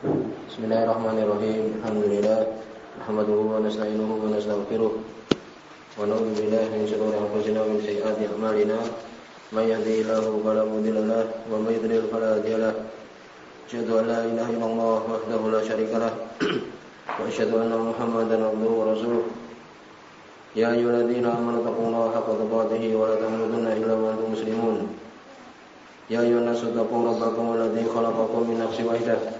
Bismillahirrahmanirrahim. Alhamdulillah. Nahmaduhu wa nasta'inuhu wa nastaghfiruh. Wa na'udzu billahi min shururi anfusina wa min sayyiati a'malina. May yahdihillahu fala mudilla lahu wa may yudlil fala hadiya lahu. Asyhadu an la ilaha illallah wahdahu la syarika lah. Wa asyhadu anna Muhammadan abduhu wa rasuluh. Ya ayyuhalladzina amanu taqullaha haqqa tuqatih wa la tamutunna illa wa antum muslimun. Ya ayyuhan nasu taqu rabbakum alladzi khalaqakum min nafsin wahidah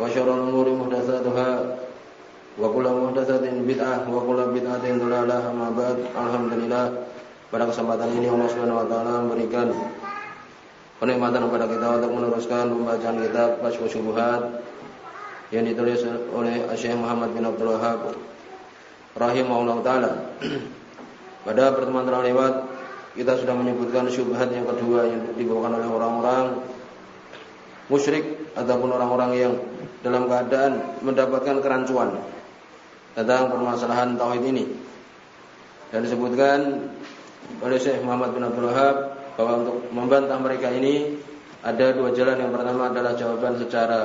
وشر الأمور محدثاتها وكل محدثة بدعة وكل بدعة ضلالة أما بعد الحمد لله pada kesempatan ini Allah Subhanahu wa taala memberikan kenikmatan kepada kita untuk meneruskan pembacaan kitab Kasyfus Syubhat yang ditulis oleh Syekh Muhammad bin Abdul Wahab rahimahullah taala. Pada pertemuan terlewat kita sudah menyebutkan syubhat yang kedua yang dibawakan oleh orang-orang musyrik ataupun orang-orang yang dalam keadaan mendapatkan kerancuan tentang permasalahan tauhid ini. Dan disebutkan oleh Syekh Muhammad bin Abdul Wahab bahwa untuk membantah mereka ini ada dua jalan. Yang pertama adalah jawaban secara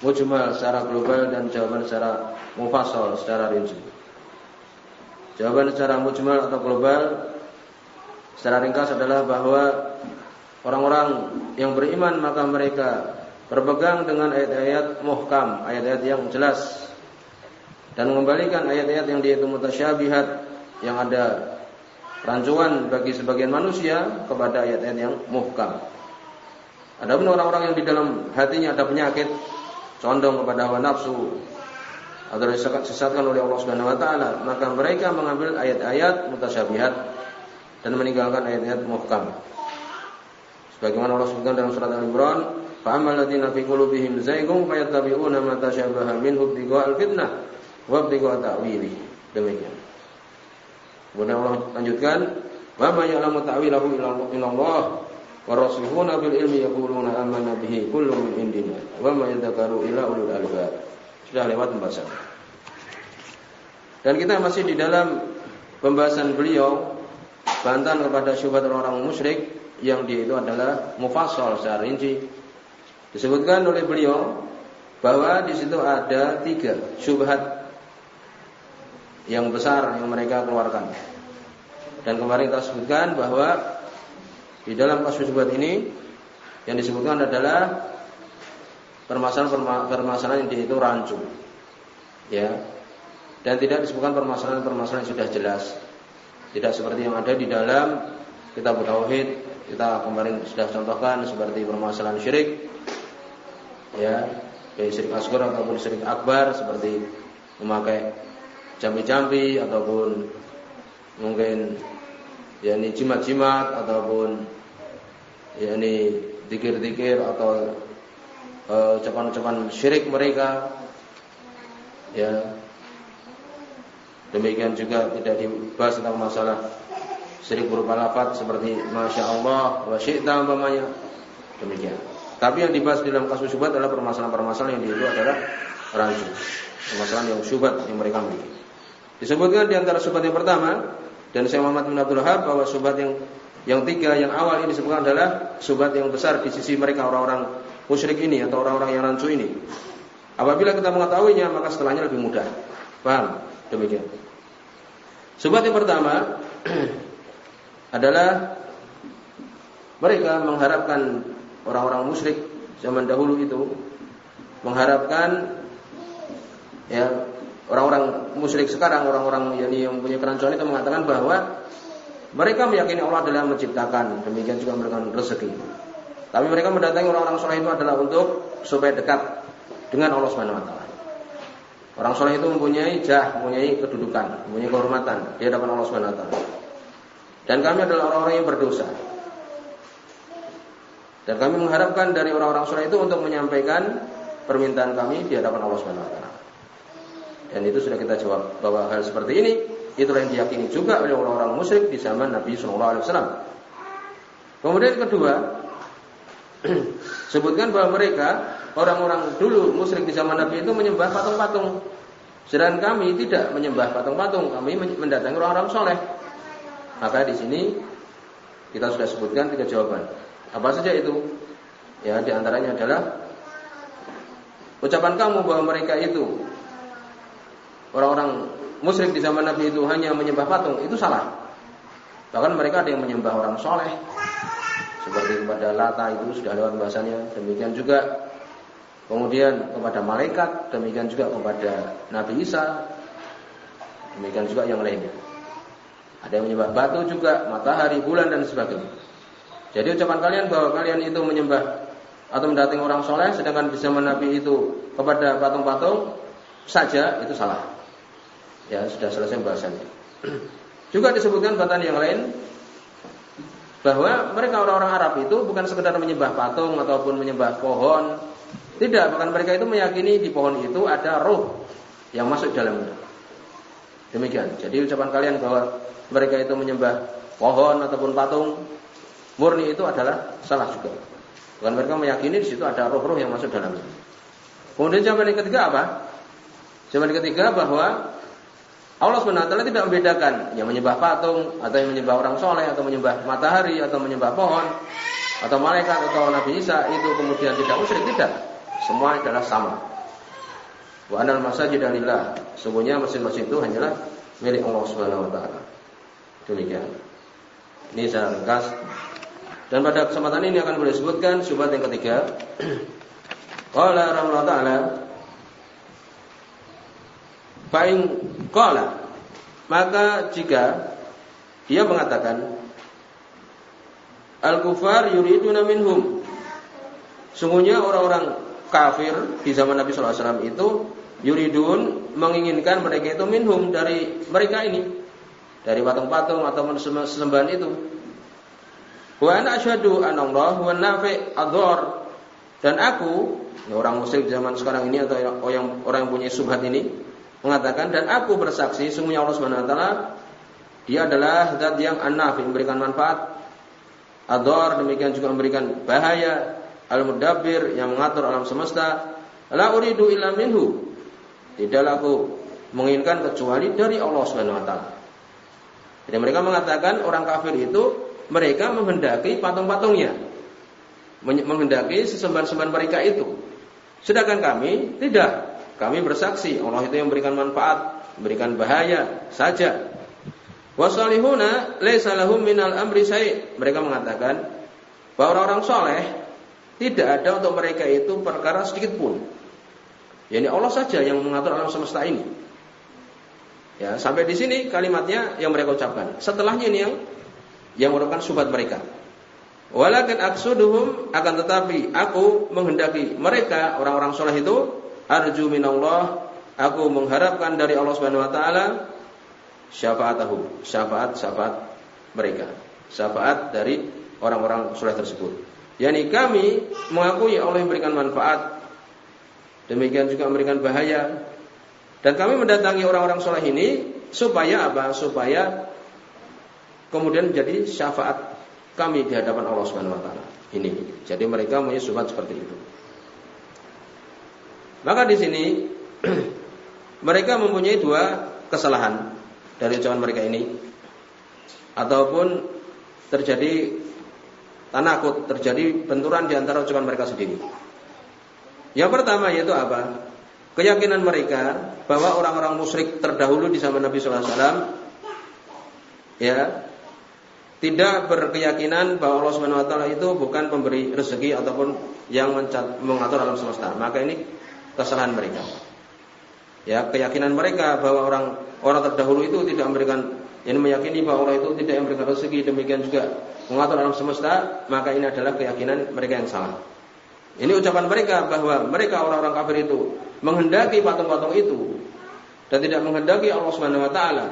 mujmal, secara global dan jawaban secara mufassal, secara rinci. Jawaban secara mujmal atau global secara ringkas adalah bahwa orang-orang yang beriman maka mereka berpegang dengan ayat-ayat muhkam, ayat-ayat yang jelas dan mengembalikan ayat-ayat yang dia itu mutasyabihat yang ada rancuan bagi sebagian manusia kepada ayat-ayat yang muhkam. Adapun orang-orang yang di dalam hatinya ada penyakit, condong kepada hawa nafsu atau disesatkan oleh Allah Subhanahu wa taala, maka mereka mengambil ayat-ayat mutasyabihat dan meninggalkan ayat-ayat muhkam. Sebagaimana Allah sebutkan dalam surat Al-Imran, "Fa'amal ladzina fi qulubihim zaygun fayattabi'una ma tashabaha minhu ibtigha'al fitnah wa ibtigha'a ta'wili." Demikian. Kemudian Allah lanjutkan, "Wa ma ya'lamu ta'wilahu illa Allah wa rasuluhuna bil ilmi yaquluna amanna bihi kullun min indina wa ma yadhakaru illa ulul albab." Sudah lewat pembahasan. Dan kita masih di dalam pembahasan beliau bantahan kepada syubhat orang-orang musyrik yang dia itu adalah mufassal secara rinci. Disebutkan oleh beliau bahwa di situ ada tiga syubhat yang besar yang mereka keluarkan. Dan kemarin kita sebutkan bahwa di dalam kasus buat ini yang disebutkan adalah permasalahan-permasalahan yang itu rancu. Ya. Dan tidak disebutkan permasalahan-permasalahan yang sudah jelas. Tidak seperti yang ada di dalam kitab tauhid. Kita kemarin sudah contohkan seperti permasalahan syirik. Ya, syirik asghar ataupun syirik akbar seperti memakai jambi-jambi ataupun mungkin ya ini jimat-jimat ataupun ya ini dikir-dikir atau ucapan-ucapan syirik mereka ya. Demikian juga tidak dibahas tentang masalah syirik berupa lafaz seperti masya Allah wa syi'ta umpamanya. Demikian tapi yang dibahas dalam kasus syubhat adalah permasalahan-permasalahan yang itu adalah rancu permasalahan yang syubhat yang mereka miliki Disebutkan di antara subat yang pertama dan saya Muhammad bin Abdul Wahab bahwa subat yang yang tiga yang awal ini disebutkan adalah subat yang besar di sisi mereka orang-orang musyrik ini atau orang-orang yang rancu ini. Apabila kita mengetahuinya maka setelahnya lebih mudah. Paham? Demikian. Subat yang pertama adalah mereka mengharapkan orang-orang musyrik zaman dahulu itu mengharapkan ya Orang-orang musyrik sekarang, orang-orang yang mempunyai kerancuan itu mengatakan bahwa mereka meyakini Allah adalah menciptakan, demikian juga memberikan rezeki. Tapi mereka mendatangi orang-orang soleh itu adalah untuk supaya dekat dengan Allah Subhanahu wa taala. Orang soleh itu mempunyai jah, mempunyai kedudukan, mempunyai kehormatan di hadapan Allah Subhanahu wa taala. Dan kami adalah orang-orang yang berdosa. Dan kami mengharapkan dari orang-orang soleh itu untuk menyampaikan permintaan kami di hadapan Allah Subhanahu wa taala. Dan itu sudah kita jawab bahwa hal seperti ini itulah yang diyakini juga oleh orang-orang musyrik di zaman Nabi Shallallahu alaihi wasallam. Kemudian kedua, sebutkan bahwa mereka orang-orang dulu musyrik di zaman Nabi itu menyembah patung-patung. Sedangkan kami tidak menyembah patung-patung, kami mendatangi orang-orang soleh. Maka di sini kita sudah sebutkan tiga jawaban. Apa saja itu? Ya, di antaranya adalah ucapan kamu bahwa mereka itu orang-orang musyrik di zaman Nabi itu hanya menyembah patung, itu salah. Bahkan mereka ada yang menyembah orang soleh, seperti kepada Lata itu sudah lewat bahasanya. Demikian juga kemudian kepada malaikat, demikian juga kepada Nabi Isa, demikian juga yang lainnya. Ada yang menyembah batu juga, matahari, bulan dan sebagainya. Jadi ucapan kalian bahwa kalian itu menyembah atau mendatangi orang soleh sedangkan di zaman Nabi itu kepada patung-patung saja itu salah. Ya sudah selesai bahasannya. Juga disebutkan batan yang lain bahwa mereka orang-orang Arab itu bukan sekedar menyembah patung ataupun menyembah pohon. Tidak, bahkan mereka itu meyakini di pohon itu ada roh yang masuk dalamnya. Demikian. Jadi ucapan kalian bahwa mereka itu menyembah pohon ataupun patung murni itu adalah salah juga. Bukan mereka meyakini di situ ada roh-roh yang masuk dalamnya. Kemudian jawaban yang ketiga apa? Jawaban yang ketiga bahwa Allah SWT tidak membedakan yang menyembah patung atau yang menyembah orang soleh atau menyembah matahari atau menyembah pohon atau malaikat atau Nabi Isa itu kemudian tidak musyrik tidak. Semua adalah sama. Wa anal masajid lillah. Semuanya masjid-masjid itu hanyalah milik Allah taala. Demikian. Ini saya ringkas dan pada kesempatan ini akan boleh sebutkan syubhat yang ketiga. Qala rahimahullah taala Fa'in qala. Maka jika dia mengatakan Al-kufar yuriduna minhum. Sungguhnya orang-orang kafir di zaman Nabi SAW itu yuridun menginginkan mereka itu minhum dari mereka ini. Dari patung-patung atau sembahan itu Wa ana asyhadu anna Allah. Dan aku, ya orang musyrik zaman sekarang ini atau yang orang yang punya subhat ini mengatakan dan aku bersaksi sungguhnya Allah Subhanahu wa taala dia adalah zat yang an-nafi memberikan manfaat. Adhar demikian juga memberikan bahaya. Al-mudabbir yang mengatur alam semesta. La uridu illa minhu. Tidaklah aku menginginkan kecuali dari Allah Subhanahu wa taala. Jadi mereka mengatakan orang kafir itu mereka menghendaki patung-patungnya, menghendaki sesembahan-sembahan mereka itu. Sedangkan kami tidak. Kami bersaksi Allah itu yang memberikan manfaat, memberikan bahaya saja. Wasalihuna laisa lahum minal amri say. Mereka mengatakan bahwa orang-orang soleh tidak ada untuk mereka itu perkara sedikit pun. Yani Allah saja yang mengatur alam semesta ini. Ya, sampai di sini kalimatnya yang mereka ucapkan. Setelahnya ini yang yang merupakan subhat mereka. Walakin aksuduhum akan tetapi aku menghendaki mereka orang-orang soleh itu arju minallah aku mengharapkan dari Allah Subhanahu wa taala syafaatahu syafaat syafaat mereka. Syafaat dari orang-orang soleh tersebut. Yakni kami mengakui Allah memberikan manfaat. Demikian juga memberikan bahaya. Dan kami mendatangi orang-orang soleh ini supaya apa? Supaya kemudian menjadi syafaat kami di hadapan Allah Subhanahu wa taala. Ini. Jadi mereka punya syafaat seperti itu. Maka di sini mereka mempunyai dua kesalahan dari ucapan mereka ini ataupun terjadi tanakut, terjadi benturan di antara ucapan mereka sendiri. Yang pertama yaitu apa? Keyakinan mereka bahwa orang-orang musyrik terdahulu di zaman Nabi SAW ya tidak berkeyakinan bahwa Allah Subhanahu wa taala itu bukan pemberi rezeki ataupun yang mengatur alam semesta. Maka ini kesalahan mereka. Ya, keyakinan mereka bahwa orang orang terdahulu itu tidak memberikan yang meyakini bahwa Allah itu tidak memberikan rezeki demikian juga mengatur alam semesta, maka ini adalah keyakinan mereka yang salah. Ini ucapan mereka bahwa mereka orang-orang kafir itu menghendaki patung-patung itu dan tidak menghendaki Allah Subhanahu wa taala.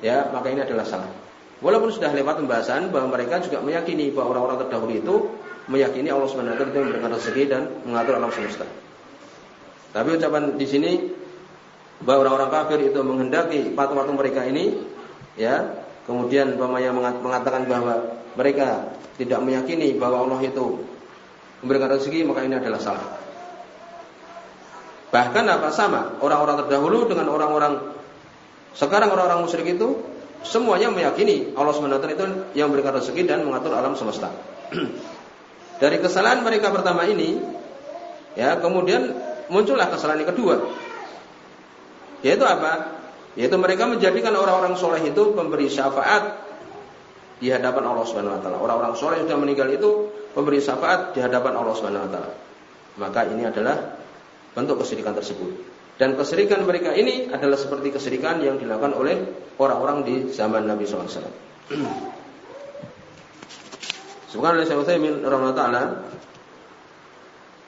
Ya, maka ini adalah salah. Walaupun sudah lewat pembahasan bahwa mereka juga meyakini bahwa orang-orang terdahulu itu meyakini Allah Subhanahu wa taala memberikan rezeki dan mengatur alam semesta. Tapi ucapan di sini bahwa orang-orang kafir itu menghendaki patung-patung mereka ini ya, kemudian pemaya mengatakan bahwa mereka tidak meyakini bahwa Allah itu memberikan rezeki, maka ini adalah salah. Bahkan apa sama orang-orang terdahulu dengan orang-orang sekarang orang-orang musyrik itu semuanya meyakini Allah SWT itu yang memberikan rezeki dan mengatur alam semesta. Dari kesalahan mereka pertama ini, ya kemudian muncullah kesalahan yang kedua. Yaitu apa? Yaitu mereka menjadikan orang-orang soleh itu pemberi syafaat di hadapan Allah Subhanahu Wa Taala. Orang-orang soleh yang sudah meninggal itu pemberi syafaat di hadapan Allah Subhanahu Wa Taala. Maka ini adalah bentuk kesyirikan tersebut. Dan kesyirikan mereka ini adalah seperti kesyirikan yang dilakukan oleh orang-orang di zaman Nabi SAW. Oleh Syekh Utsaimin taala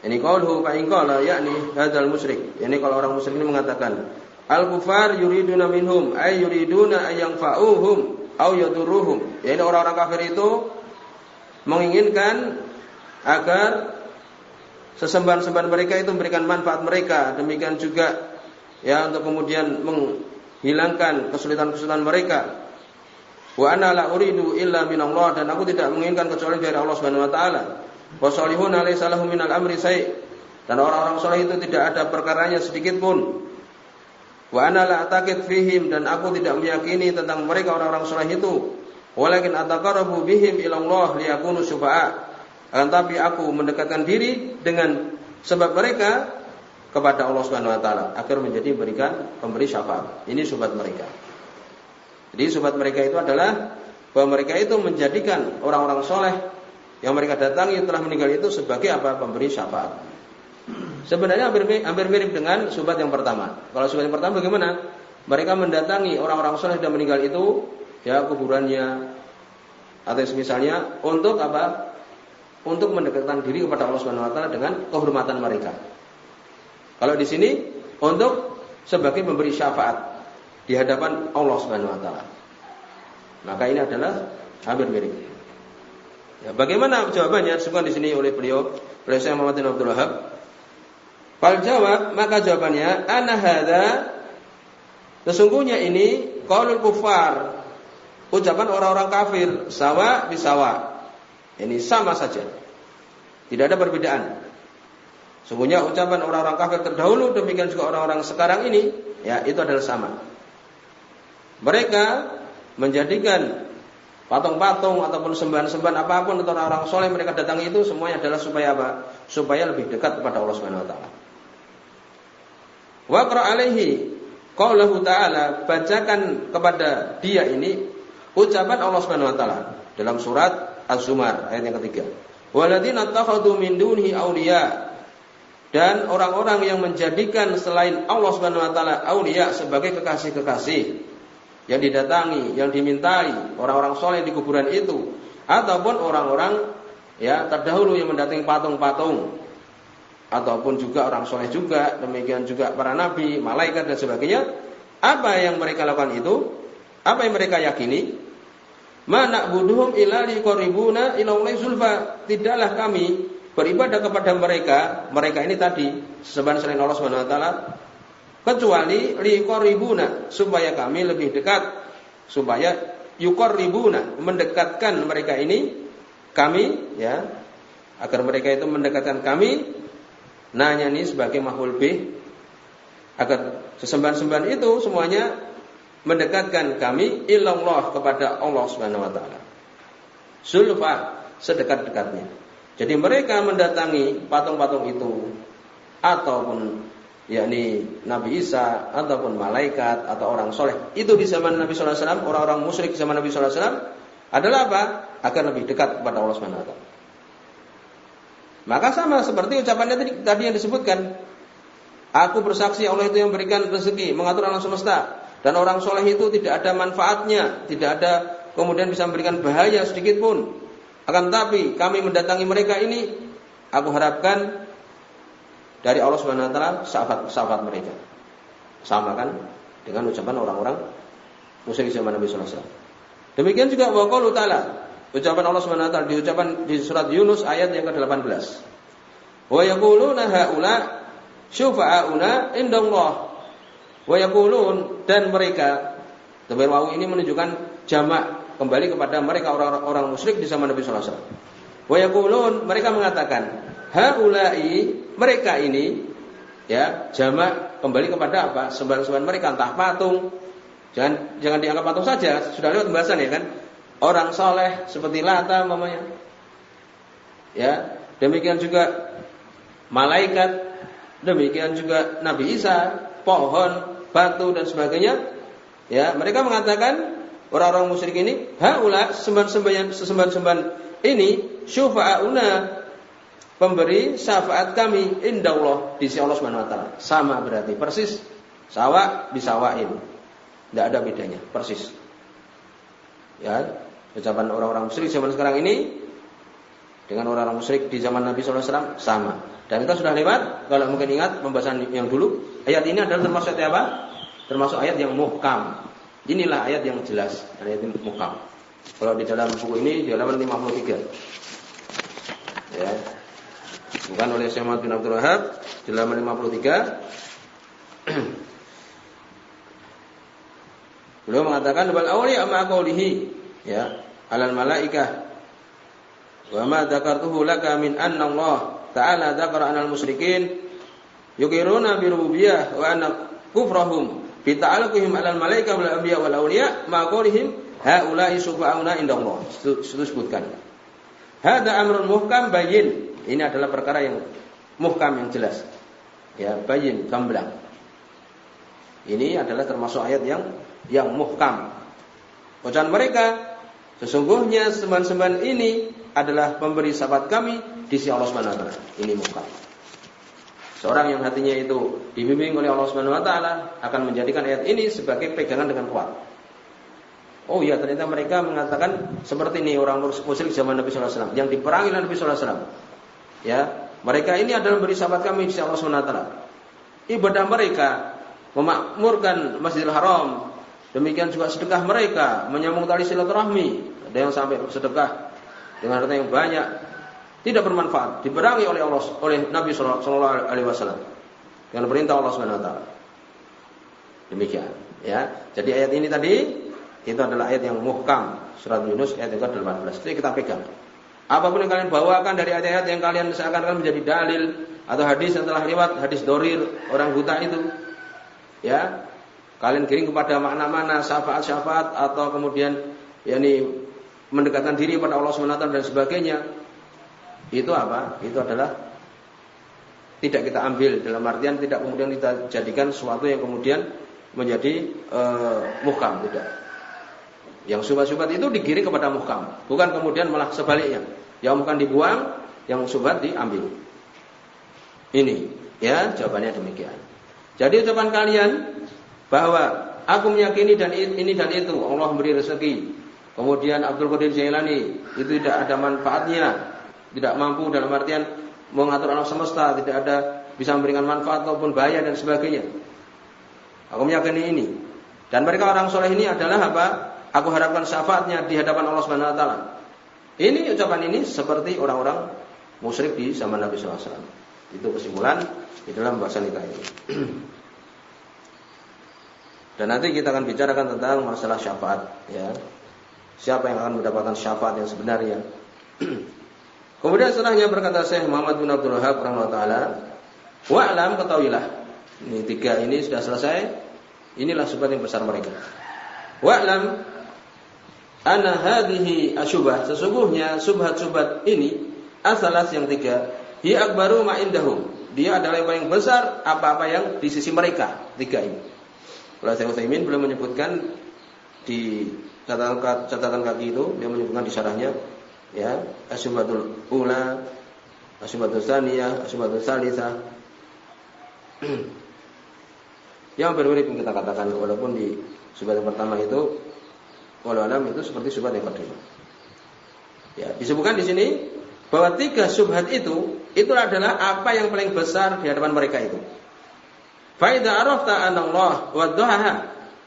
ini qauluhu fa in qala yakni hadzal musyrik. Ini kalau orang musyrik ini mengatakan al kufar yuriduna minhum ay yuriduna ay yanfa'uhum au yaduruhum. Ini orang-orang kafir itu menginginkan agar sesembahan-sembahan mereka itu memberikan manfaat mereka. Demikian juga ya untuk kemudian menghilangkan kesulitan-kesulitan mereka. Wa ana la uridu illa min Allah dan aku tidak menginginkan kecuali dari Allah Subhanahu wa taala. Wa salihun alaysa lahum minal amri say. Dan orang-orang soleh itu tidak ada perkaranya sedikit pun. Wa ana la fihim dan aku tidak meyakini tentang mereka orang-orang soleh itu. Walakin ataqarrabu bihim ila Allah liyakunu syufa'a. Akan tapi aku mendekatkan diri dengan sebab mereka kepada Allah Subhanahu wa taala agar menjadi berikan pemberi syafaat. Ini sobat mereka. Jadi sobat mereka itu adalah bahwa mereka itu menjadikan orang-orang soleh yang mereka datangi telah meninggal itu sebagai apa? Pemberi syafaat. Sebenarnya hampir, hampir mirip dengan sobat yang pertama. Kalau sobat yang pertama bagaimana? Mereka mendatangi orang-orang soleh yang meninggal itu, ya kuburannya atau misalnya untuk apa? Untuk mendekatkan diri kepada Allah Subhanahu wa taala dengan kehormatan mereka. Kalau di sini untuk sebagai memberi syafaat di hadapan Allah Subhanahu wa taala. Maka ini adalah hampir mirip. Ya, bagaimana jawabannya? Disebutkan di sini oleh beliau, oleh Syekh Muhammad bin Abdul Wahab. Fal jawab, maka jawabannya ana hadza sesungguhnya ini qaulul kufar ucapan orang-orang kafir sawa bisawa ini sama saja. Tidak ada perbedaan. Sungguhnya ucapan orang-orang kafir terdahulu demikian juga orang-orang sekarang ini ya itu adalah sama. Mereka menjadikan patung-patung ataupun sembahan-sembahan apa pun atau orang-orang soleh mereka datangi itu semuanya adalah supaya apa? Supaya lebih dekat kepada Allah Subhanahu wa taala. Waqra alaihi qaulahu ta'ala bacakan kepada dia ini ucapan Allah Subhanahu wa taala dalam surat Az-Zumar ayat yang ketiga. Waladina takhadu min dunihi awliya. Dan orang-orang yang menjadikan selain Allah Subhanahu wa taala aulia sebagai kekasih-kekasih. Yang didatangi, yang dimintai orang-orang soleh di kuburan itu. Ataupun orang-orang ya terdahulu yang mendatangi patung-patung. Ataupun juga orang soleh juga demikian juga para nabi, malaikat dan sebagainya. Apa yang mereka lakukan itu? Apa yang mereka yakini Mana buduhum ila liqaribuna ila zulfa. Tidaklah kami beribadah kepada mereka, mereka ini tadi seban selain Allah Subhanahu wa taala kecuali liqaribuna supaya kami lebih dekat supaya yuqarribuna mendekatkan mereka ini kami ya agar mereka itu mendekatkan kami nanya ini sebagai mahul bih agar sesembahan-sembahan itu semuanya mendekatkan kami ilallah kepada Allah Subhanahu wa taala. Sulfa sedekat-dekatnya. Jadi mereka mendatangi patung-patung itu ataupun yakni Nabi Isa ataupun malaikat atau orang soleh itu di zaman Nabi Sallallahu Alaihi Wasallam orang-orang musyrik di zaman Nabi Sallallahu Alaihi Wasallam adalah apa agar lebih dekat kepada Allah Subhanahu Wa Taala. Maka sama seperti ucapannya tadi, tadi yang disebutkan, aku bersaksi Allah itu yang berikan rezeki, mengatur alam semesta, dan orang soleh itu tidak ada manfaatnya, tidak ada kemudian bisa memberikan bahaya sedikit pun. Akan tapi kami mendatangi mereka ini, aku harapkan dari Allah Subhanahu wa taala sahabat sahabat mereka. Sama kan dengan ucapan orang-orang musyrik zaman Nabi sallallahu alaihi wasallam. Demikian juga wa qaulu ta'ala, ucapan Allah Subhanahu wa taala di ucapan di surat Yunus ayat yang ke-18. Wa yaquluna haula syufa'auna indallah. Wa yaqulun dan mereka Tabir wawu ini menunjukkan jamak kembali kepada mereka orang-orang musyrik di zaman Nabi sallallahu alaihi wasallam. Wa mereka mengatakan, haulai mereka ini ya jamak kembali kepada apa? Sembahan-sembahan mereka entah patung. Jangan jangan dianggap patung saja, sudah lewat pembahasan ya kan. Orang soleh seperti Lata mamanya. Ya, demikian juga malaikat, demikian juga Nabi Isa, pohon, batu dan sebagainya Ya, mereka mengatakan orang-orang musyrik ini, haula sembahan-sembahan sesembahan-sembahan ini syufa'auna pemberi syafaat kami indallah di sisi Allah Subhanahu wa taala. Sama berarti persis sawa bisawain. Tidak ada bedanya, persis. Ya, ucapan orang-orang musyrik zaman sekarang ini dengan orang-orang musyrik di zaman Nabi SAW sama. Dan kita sudah lewat, kalau mungkin ingat pembahasan yang dulu, ayat ini adalah termasuk apa? termasuk ayat yang muhkam. Inilah ayat yang jelas, ayat yang muhkam. Kalau di dalam buku ini di halaman 53. Ya. Bukan oleh Syekh Muhammad bin Abdul Wahab, di halaman 53. Beliau mengatakan wal awliya ma qaulihi ya alal malaikah wa ma dzakartuhu laka min anna Allah ta'ala dzakara anal musyrikin yukiruna bi rububiyyah wa anna kufrahum bita'alluqihim 'alal malaika wal anbiya wal awliya ma qawlihim haula'i syufa'una indallah. Itu sebutkan. Hada amrun muhkam bayin. Ini adalah perkara yang muhkam yang jelas. Ya, bayin, gamblang. Ini adalah termasuk ayat yang yang muhkam. Ucapan mereka, sesungguhnya sembahan-sembahan ini adalah pemberi sahabat kami di sisi Allah Subhanahu. Ini muhkam. Seorang yang hatinya itu dibimbing oleh Allah Subhanahu wa taala akan menjadikan ayat ini sebagai pegangan dengan kuat. Oh iya ternyata mereka mengatakan seperti ini orang musyrik zaman Nabi sallallahu alaihi wasallam yang diperangi oleh Nabi sallallahu alaihi wasallam. Ya, mereka ini adalah beri sahabat kami di Allah Subhanahu wa taala. Ibadah mereka memakmurkan Masjidil Haram. Demikian juga sedekah mereka menyambung tali silaturahmi. Ada yang sampai sedekah dengan harta yang banyak tidak bermanfaat, diberangi oleh Allah oleh Nabi Shallallahu Alaihi Wasallam dengan perintah Allah Subhanahu Wa Taala. Demikian, ya. Jadi ayat ini tadi itu adalah ayat yang muhkam surat Yunus ayat yang ke-18. Jadi kita pegang. Apa pun yang kalian bawakan dari ayat-ayat yang kalian seakan-akan menjadi dalil atau hadis yang telah lewat, hadis dorir orang buta itu, ya, kalian kirim kepada makna-makna syafaat-syafaat atau kemudian yakni mendekatkan diri pada Allah Subhanahu dan sebagainya, itu apa? Itu adalah tidak kita ambil dalam artian tidak kemudian kita jadikan sesuatu yang kemudian menjadi e, muhkam tidak. Yang subat-subat itu digiring kepada muhkam, bukan kemudian malah sebaliknya. Yang bukan dibuang, yang subat diambil. Ini ya jawabannya demikian. Jadi ucapan kalian bahwa aku meyakini dan ini dan itu Allah memberi rezeki. Kemudian Abdul Qadir Jailani itu tidak ada manfaatnya tidak mampu dalam artian mengatur alam semesta, tidak ada bisa memberikan manfaat ataupun bahaya dan sebagainya. Aku meyakini ini. Dan mereka orang soleh ini adalah apa? Aku harapkan syafaatnya di hadapan Allah Subhanahu Wa Taala. Ini ucapan ini seperti orang-orang musyrik di zaman Nabi SAW. Itu kesimpulan di dalam bahasa nikah ini. Dan nanti kita akan bicarakan tentang masalah syafaat, ya. Siapa yang akan mendapatkan syafaat yang sebenarnya? Kemudian setelahnya berkata Syekh Muhammad bin Abdul Wahab rahimahullah Wa'lam ketahuilah. Ini tiga ini sudah selesai. Inilah subhat yang besar mereka. Wa'lam anna hadhihi asyubah. Sesungguhnya subhat-subhat ini asalas yang tiga. Hi akbaru ma'indahum. Dia adalah yang paling besar apa-apa yang di sisi mereka. Tiga ini. Kalau saya Utsaimin belum menyebutkan di catatan, catatan kaki itu, dia menyebutkan di syarahnya ya asyubatul ula asyubatul saniyah asyubatul salisa yang berbeda kita katakan walaupun di subat yang pertama itu walau alam itu seperti subat yang kedua. Ya disebutkan di sini bahwa tiga subhat itu itu adalah apa yang paling besar di hadapan mereka itu. Faida arafta anallah wa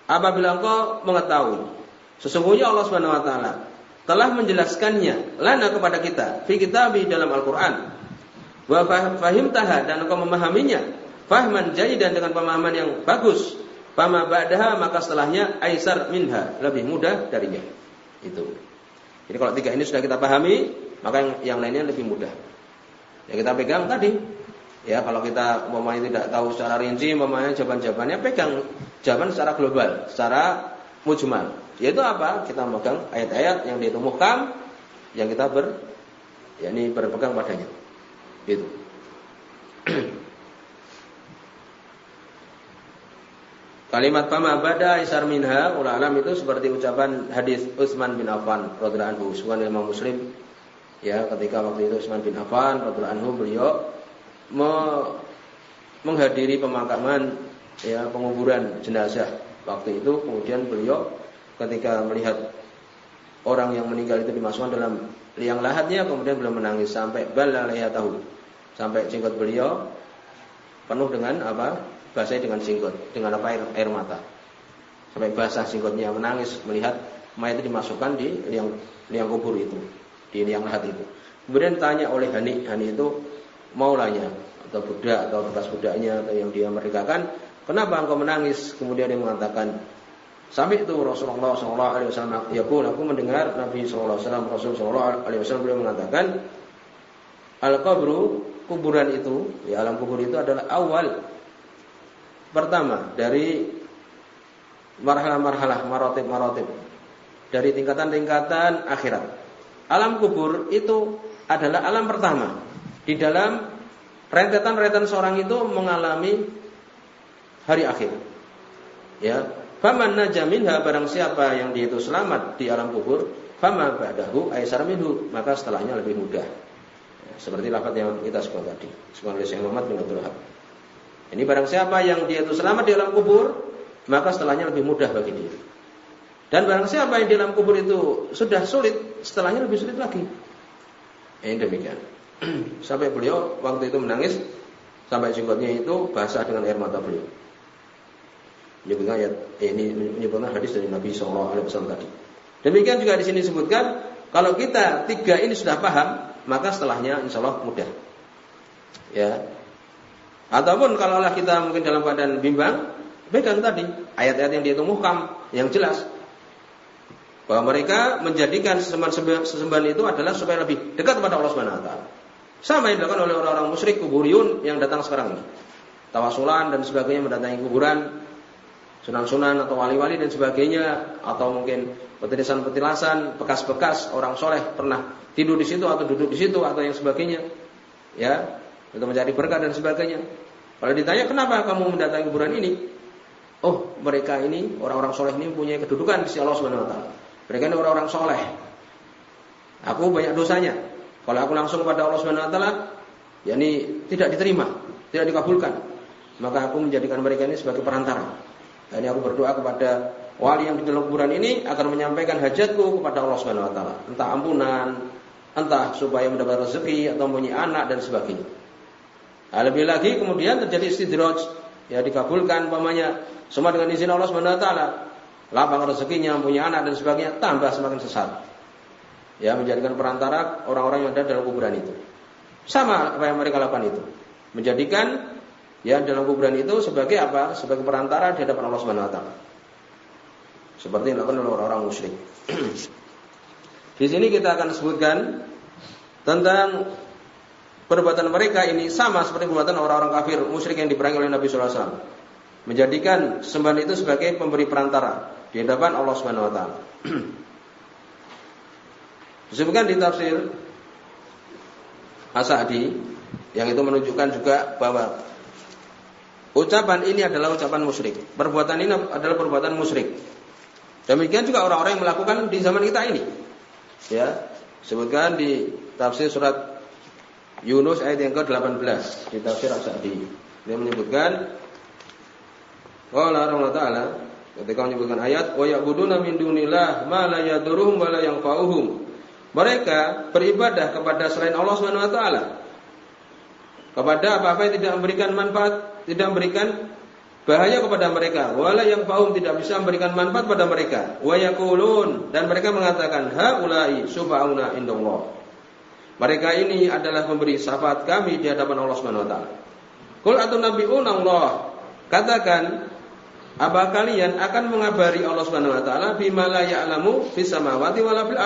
apabila engkau mengetahui sesungguhnya Allah Subhanahu wa taala telah menjelaskannya lana kepada kita fi kitabi dalam Al-Qur'an. Wa fahimtaha dan engkau memahaminya fahman dan dengan pemahaman yang bagus. Fama ba'daha maka setelahnya aisar minha, lebih mudah darinya. Itu. Jadi kalau tiga ini sudah kita pahami, maka yang, yang lainnya lebih mudah. Ya kita pegang tadi. Ya kalau kita umpamanya tidak tahu secara rinci, umpamanya jawaban-jawabannya pegang jawaban secara global, secara mujmal. Yaitu apa? Kita megang ayat-ayat yang itu muhkam yang kita ber yakni berpegang padanya. Itu. Kalimat pama bada isar minha ulama itu seperti ucapan hadis Utsman bin Affan radhiyallahu anhu, sunan Imam Muslim. Ya, ketika waktu itu Utsman bin Affan radhiyallahu anhu beliau me menghadiri pemakaman ya penguburan jenazah. Waktu itu kemudian beliau ketika melihat orang yang meninggal itu dimasukkan dalam liang lahatnya kemudian beliau menangis sampai tahu sampai jenggot beliau penuh dengan apa basah dengan singgot, dengan apa air, air mata. Sampai basah singgotnya menangis melihat mayat itu dimasukkan di liang liang kubur itu, di liang lahat itu. Kemudian tanya oleh Hani, Hani itu maulanya atau budak atau bekas budaknya atau yang dia merdekakan, kenapa engkau menangis? Kemudian dia mengatakan, Sampai itu Rasulullah SAW ya pun aku mendengar Nabi SAW Rasul SAW beliau mengatakan al kubru kuburan itu ya alam kubur itu adalah awal Pertama, dari marhalah-marhalah, marotib-marotib. Dari tingkatan-tingkatan akhirat. Alam kubur itu adalah alam pertama. Di dalam rentetan-rentetan seorang itu mengalami hari akhir. Ya, Faman najaminha barang siapa yang dia itu selamat di alam kubur, fama ba'dahu aisar minhu, maka setelahnya lebih mudah. Ya, seperti lafaz yang kita sebut tadi. Semoga Syekh Muhammad bin Abdul. Ini barang siapa yang dia itu selamat di dalam kubur, maka setelahnya lebih mudah bagi dia. Dan barang siapa yang di dalam kubur itu sudah sulit, setelahnya lebih sulit lagi. Ini demikian. sampai beliau waktu itu menangis, sampai jenggotnya itu basah dengan air mata beliau. Menyebutkan ayat eh, ini menyebutkan hadis dari Nabi Shallallahu Alaihi Wasallam tadi. Demikian juga di sini disebutkan kalau kita tiga ini sudah paham, maka setelahnya insya Allah mudah. Ya, Ataupun kalau kita mungkin dalam keadaan bimbang, pegang tadi ayat-ayat yang dihitung muhkam yang jelas bahwa mereka menjadikan sesembahan itu adalah supaya lebih dekat kepada Allah Subhanahu wa taala. Sama yang dilakukan oleh orang-orang musyrik kuburiyun yang datang sekarang ini. Tawasulan dan sebagainya mendatangi kuburan, sunan-sunan atau wali-wali dan sebagainya atau mungkin petilasan-petilasan bekas-bekas orang soleh pernah tidur di situ atau duduk di situ atau yang sebagainya. Ya, untuk mencari berkah dan sebagainya. Kalau ditanya kenapa kamu mendatangi kuburan ini? Oh, mereka ini orang-orang soleh ini punya kedudukan di sisi Allah Subhanahu Wa Taala. Mereka ini orang-orang soleh. Aku banyak dosanya. Kalau aku langsung kepada Allah Subhanahu Wa Taala, yakni tidak diterima, tidak dikabulkan. Maka aku menjadikan mereka ini sebagai perantara. Dan aku berdoa kepada wali yang di kuburan ini akan menyampaikan hajatku kepada Allah Subhanahu Wa Taala. Entah ampunan, entah supaya mendapat rezeki atau punya anak dan sebagainya. Nah, lebih lagi kemudian terjadi istidraj, ya dikabulkan pamannya semua dengan izin Allah Subhanahu wa taala. Lapang rezekinya, punya anak dan sebagainya tambah semakin sesat. Ya, menjadikan perantara orang-orang yang ada dalam kuburan itu. Sama apa yang mereka lakukan itu. Menjadikan ya dalam kuburan itu sebagai apa? Sebagai perantara di hadapan Allah Subhanahu wa taala. Seperti yang dilakukan oleh orang-orang musyrik. di sini kita akan sebutkan tentang perbuatan mereka ini sama seperti perbuatan orang-orang kafir musyrik yang diperangi oleh Nabi Sallallahu Alaihi Wasallam. Menjadikan sembahan itu sebagai pemberi perantara di hadapan Allah Subhanahu Wa Taala. Disebutkan di tafsir Asadi yang itu menunjukkan juga bahwa ucapan ini adalah ucapan musyrik. Perbuatan ini adalah perbuatan musyrik. Demikian juga orang-orang yang melakukan di zaman kita ini. Ya, sebutkan di tafsir surat Yunus ayat yang ke-18 di tafsir As-Sa'di. Dia menyebutkan Qala Allah Ta'ala ketika menyebutkan ayat wa ya'buduna min dunillah ma la yaduruhum wa la yanfa'uhum. Mereka beribadah kepada selain Allah Subhanahu wa taala. Kepada apa-apa yang tidak memberikan manfaat, tidak memberikan bahaya kepada mereka. Wala yang faum tidak bisa memberikan manfaat pada mereka. Wa yaqulun dan mereka mengatakan haula'i subhauna indallah. Mereka ini adalah pemberi syafaat kami di hadapan Allah Subhanahu wa taala. Qul atunabbi'una Allah. Katakan apa kalian akan mengabari Allah Subhanahu wa taala bima la ya'lamu fis samawati wala fil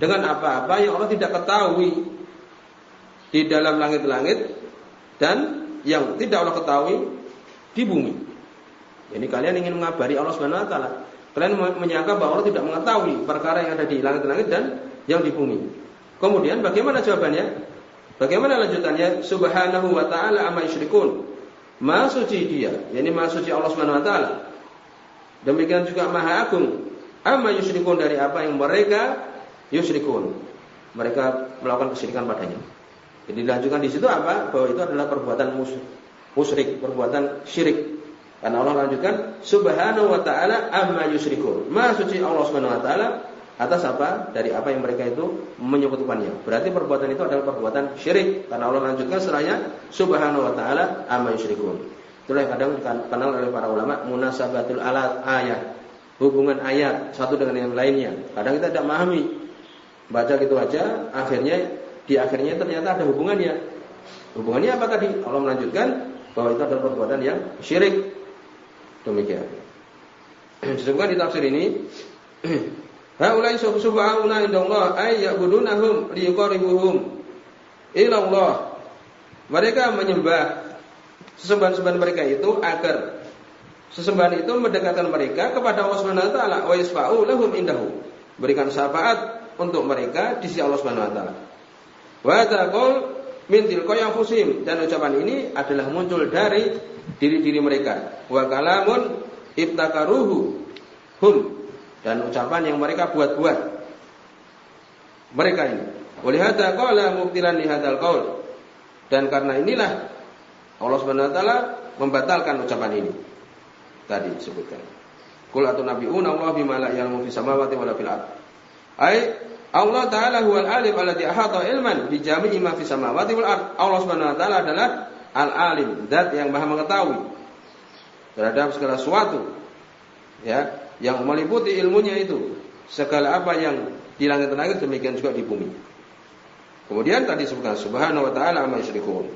dengan apa-apa yang Allah tidak ketahui di dalam langit-langit dan yang tidak Allah ketahui di bumi. Jadi kalian ingin mengabari Allah Subhanahu wa taala. Kalian menyangka bahwa Allah tidak mengetahui perkara yang ada di langit-langit dan yang di bumi. Kemudian bagaimana jawabannya? Bagaimana lanjutannya? Subhanahu wa taala amma yusyrikun. Maha suci dia, yakni maha suci Allah Subhanahu wa taala Demikian juga Maha Agung. Amma yusyrikun dari apa yang mereka yusyrikun. Mereka melakukan kesyirikan padanya. Jadi dilanjutkan di situ apa? Bahwa itu adalah perbuatan musyrik, perbuatan syirik. Karena Allah lanjutkan Subhanahu wa taala amma yusyrikun. Maha suci Allah Subhanahu wa taala atas apa? Dari apa yang mereka itu menyebutkannya. Berarti perbuatan itu adalah perbuatan syirik. Karena Allah lanjutkan setelahnya Subhanahu wa taala amma yusyrikun. Itulah yang kadang dikenal oleh para ulama munasabatul alat ayat. Hubungan ayat satu dengan yang lainnya. Kadang kita tidak memahami. Baca gitu aja, akhirnya di akhirnya ternyata ada hubungannya. Hubungannya apa tadi? Allah melanjutkan bahwa itu adalah perbuatan yang syirik. Demikian. Disebutkan di tafsir ini Haulai subhanahu indallah ay ya'budunahum liyuqarribuhum ila Allah. Mereka menyembah sesembahan-sembahan mereka itu agar sesembahan itu mendekatkan mereka kepada Allah Subhanahu wa taala wa yasfa'u lahum indahu. Berikan syafaat untuk mereka di sisi Allah Subhanahu wa taala. Wa taqul min tilqayafusihim dan ucapan ini adalah muncul dari diri-diri mereka. Wa kalamun ibtakaruhu hum dan ucapan yang mereka buat-buat. Mereka ini. Oleh hadza qala mubtilan li qaul. Dan karena inilah Allah Subhanahu wa taala membatalkan ucapan ini. Tadi disebutkan. Qul atunabiuna Allah bima la ya'lamu fis samawati wala fil ard. Ai Allah taala huwal alim alladhi ahata ilman bi jami'i ma fis samawati wal ard. Allah Subhanahu wa taala adalah al-alim, zat yang Maha mengetahui terhadap segala sesuatu. Ya, yang meliputi ilmunya itu segala apa yang di langit-langit demikian juga di bumi. Kemudian tadi disebutkan subhanahu wa ta'ala amma yusyrikun.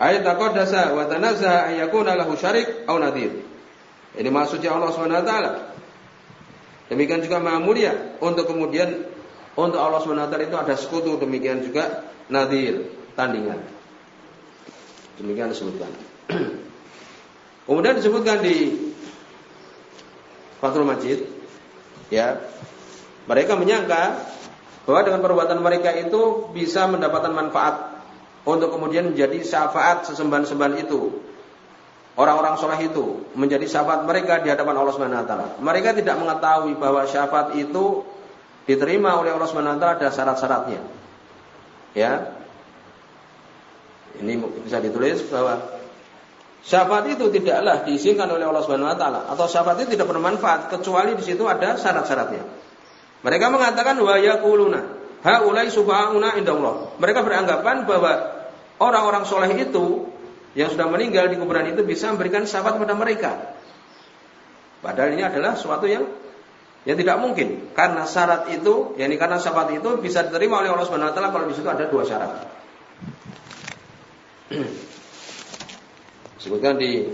Ayat taqaddasa wa tanazzaha an yakuna lahu syarik au nadir. Ini maksudnya Allah Subhanahu wa taala. Demikian juga Maha Mulia untuk kemudian untuk Allah taala itu ada sekutu demikian juga nadir, tandingan. Demikian disebutkan. kemudian disebutkan di Fathul Majid ya mereka menyangka bahwa dengan perbuatan mereka itu bisa mendapatkan manfaat untuk kemudian menjadi syafaat sesembahan-sembahan itu. Orang-orang soleh itu menjadi syafaat mereka di hadapan Allah taala. Mereka tidak mengetahui bahwa syafaat itu diterima oleh Allah Subhanahu wa taala ada syarat-syaratnya. Ya. Ini bisa ditulis bahwa syafaat itu tidaklah diizinkan oleh Allah Subhanahu wa taala atau syafaat itu tidak bermanfaat kecuali di situ ada syarat-syaratnya. Mereka mengatakan wa yaquluna haulai subhauna indallah. Mereka beranggapan bahwa orang-orang soleh itu yang sudah meninggal di kuburan itu bisa memberikan syafaat kepada mereka. Padahal ini adalah suatu yang yang tidak mungkin. Karena syarat itu, yakni karena syafaat itu bisa diterima oleh Allah Subhanahu wa taala kalau di situ ada dua syarat. Sebutkan di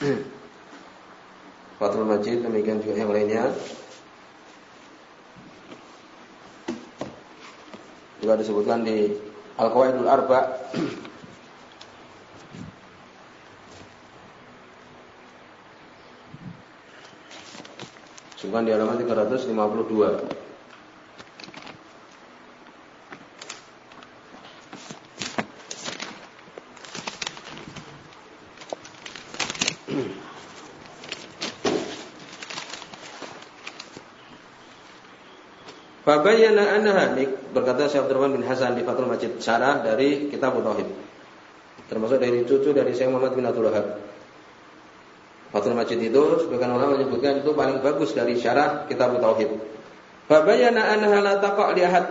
Fathul Majid demikian juga yang lainnya. Juga disebutkan di Al-Qawaidul Arba Sebutkan di halaman 352 Fabayana annaha berkata Syekh Abdurrahman bin Hasan di Fathul Majid syarah dari kitab Tauhid. Termasuk dari cucu dari Syekh Muhammad bin Abdul Wahab. Fathul Majid itu sebagian orang menyebutkan itu paling bagus dari syarah kitab Tauhid. Fabayana annaha la taqa' li ahad.